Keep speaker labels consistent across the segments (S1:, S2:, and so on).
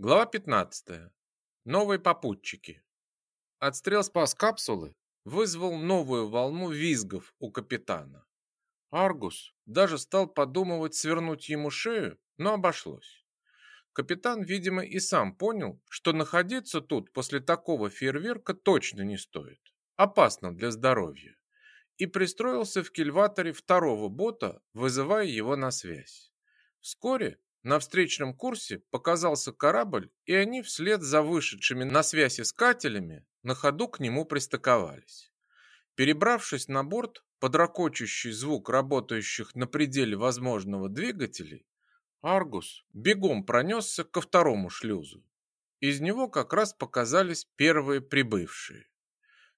S1: Глава 15. Новые попутчики. Отстрел спас капсулы вызвал новую волну визгов у капитана. Аргус даже стал подумывать свернуть ему шею, но обошлось. Капитан, видимо, и сам понял, что находиться тут после такого фейерверка точно не стоит. Опасно для здоровья. И пристроился в кильваторе второго бота, вызывая его на связь. Вскоре на встречном курсе показался корабль, и они вслед за вышедшими на связь искателями на ходу к нему пристыковались. Перебравшись на борт, под ракочущий звук работающих на пределе возможного двигателей, Аргус бегом пронесся ко второму шлюзу. Из него как раз показались первые прибывшие.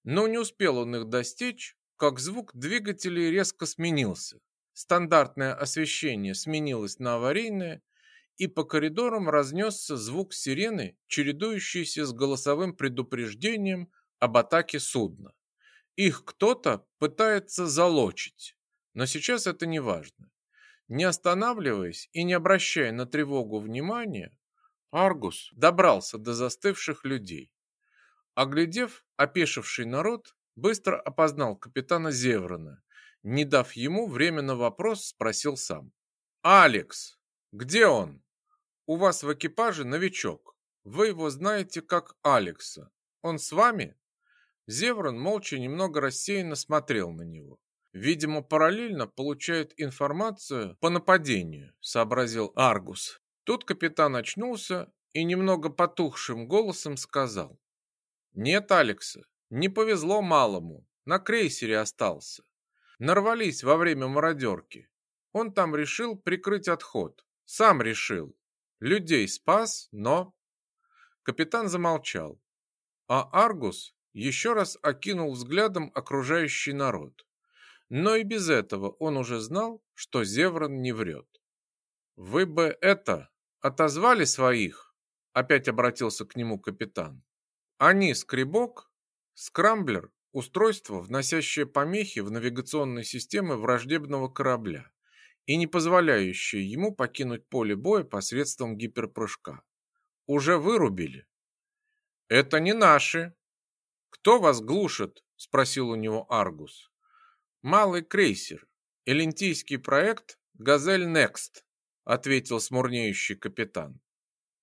S1: Но не успел он их достичь, как звук двигателей резко сменился. Стандартное освещение сменилось на аварийное, и по коридорам разнесся звук сирены, чередующийся с голосовым предупреждением об атаке судна. Их кто-то пытается залочить, но сейчас это не важно. Не останавливаясь и не обращая на тревогу внимания, Аргус добрался до застывших людей. Оглядев опешивший народ, быстро опознал капитана Зеврона. Не дав ему время на вопрос, спросил сам. «Алекс, где он?» У вас в экипаже новичок. Вы его знаете как Алекса. Он с вами?» Зеврон молча немного рассеянно смотрел на него. «Видимо, параллельно получает информацию по нападению», — сообразил Аргус. Тут капитан очнулся и немного потухшим голосом сказал. «Нет, Алекса, не повезло малому. На крейсере остался. Нарвались во время мародерки. Он там решил прикрыть отход. Сам решил. Людей спас, но... Капитан замолчал, а Аргус еще раз окинул взглядом окружающий народ. Но и без этого он уже знал, что Зеврон не врет. «Вы бы это, отозвали своих?» Опять обратился к нему капитан. «Они скребок, скрамблер, устройство, вносящее помехи в навигационные системы враждебного корабля и не позволяющие ему покинуть поле боя посредством гиперпрыжка. Уже вырубили. Это не наши. Кто вас глушит? спросил у него Аргус. Малый крейсер. Элентийский проект Газель Next, ответил смурнеющий капитан.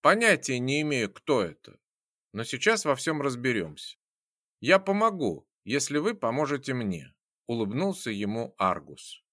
S1: Понятия не имею, кто это, но сейчас во всем разберемся. Я помогу, если вы поможете мне, улыбнулся ему Аргус.